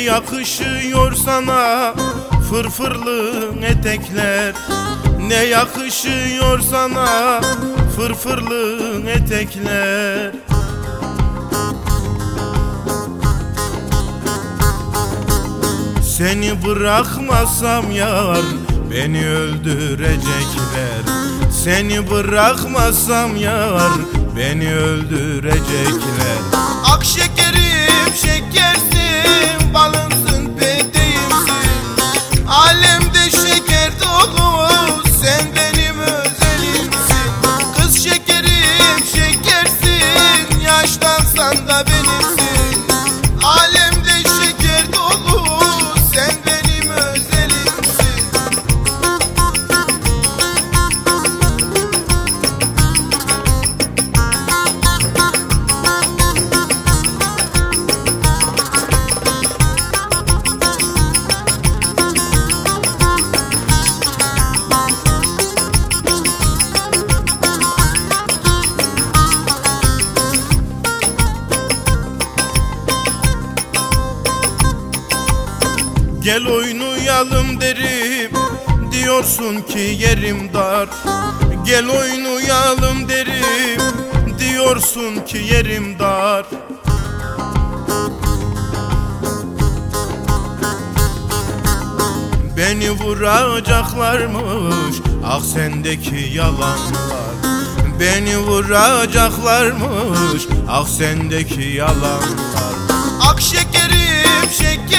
yakışıyor sana fırfırlı etekler? Ne yakışıyor sana fırfırlı etekler? Seni bırakmasam yar beni öldürecekler. Seni bırakmasam yar beni öldürecekler yaşlansan da Gel oynayalım derim Diyorsun ki yerim dar. Gel oynayalım derim Diyorsun ki yerim dar. Beni vuracaklarmış Ah sendeki yalanlar. Beni vuracaklarmış Ah sendeki yalanlar. Ak şekerim şekersin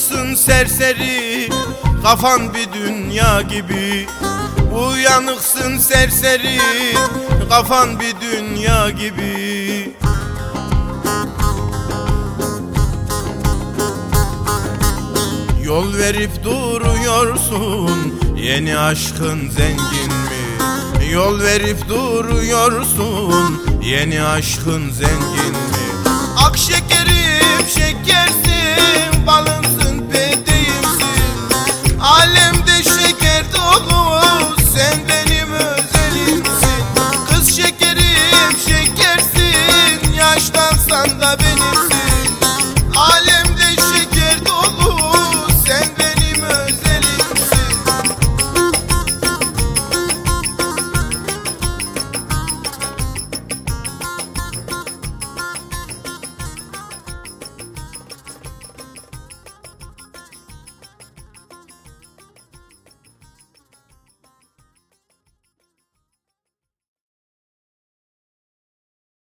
Uyanıksın serseri Kafan bir dünya gibi Uyanıksın serseri Kafan bir dünya gibi Yol verip duruyorsun Yeni aşkın zengin mi? Yol verip duruyorsun Yeni aşkın zengin mi? Ak şekeri Yanga benim